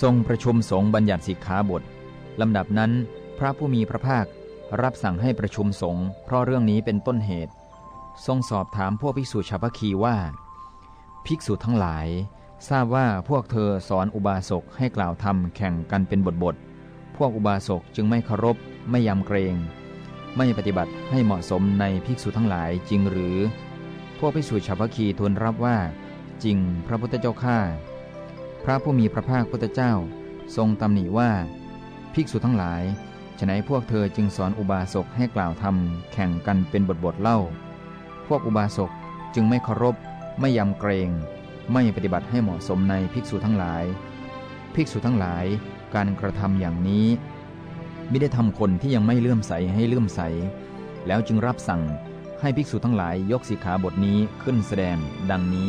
ทรงประชุมสงฆ์บัญญัติสิกขาบทลำดับนั้น พระผู้มีพระภาครับสั่งให้ประชุมสงฆ์เพราะเรื่องนี้เป็นต้นเหตุ ทรงสอบถามพวกภิกษุชาวพคีว่า ภิกษุทั้งหลาย ทราบว่าพวกเธอสอนอุบาสกให้กล่าวธรรมแข่งกันเป็นบทบทพวกอุบาสกจึงไม่เคารพ ไม่ยำเกรง ไม่ปฏิบัติให้เหมาะสมในภิกษุทั้งหลายจริงหรือ พวกภิกษุชาวพคีทูลรับว่า จริงพระพุทธเจ้าข้า พระผู้มีพระภาคพุทธเจ้า ทรงตำหนิว่า ภิกษุทั้งหลายฉนัยพวกเธอจึงสอนอุบาสกให้กล่าวธรรมแข่งกันเป็นบทบทเล่า พวกอุบาสกจึงไม่เคารพ ไม่ยำเกรง ไม่ปฏิบัติให้เหมาะสมในภิกษุทั้งหลาย ภิกษุทั้งหลายการกระทำอย่างนี้ไม่ได้ทำคนที่ยังไม่เลื่อมใสให้เลื่อมใส แล้วจึงรับสั่งให้ภิกษุทั้งหลายยกสิกขาบทนี้ขึ้นแสดงดังนี้